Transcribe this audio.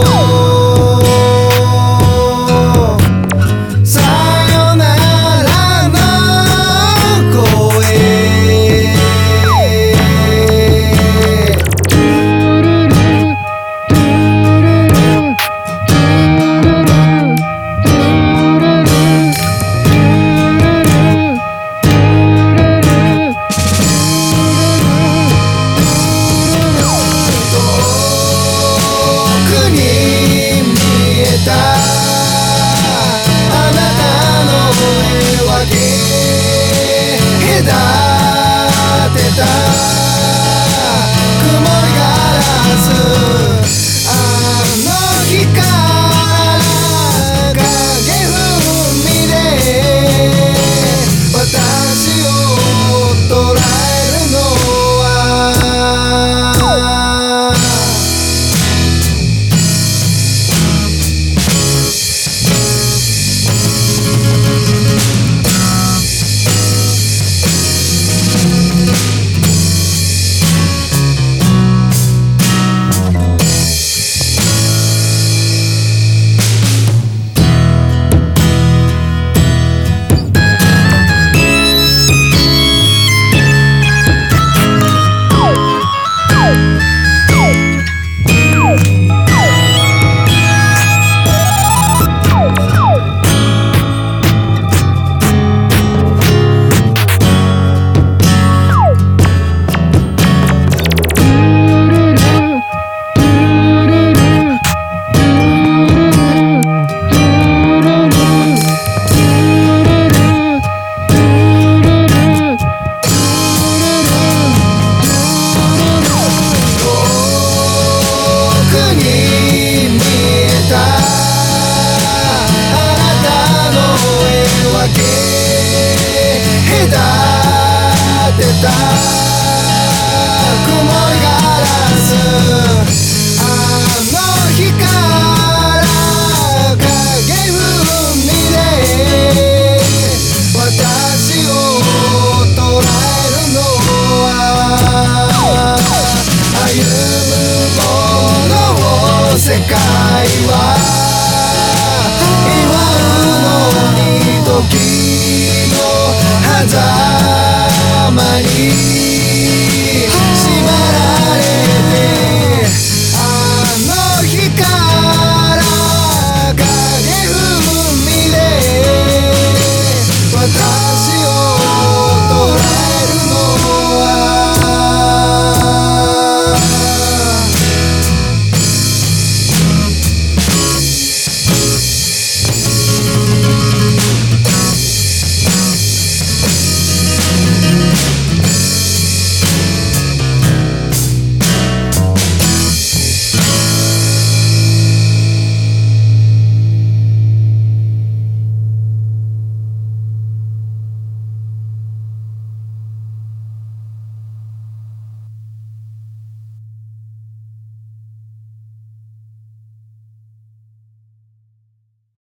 Dios. 今のに時の狭間に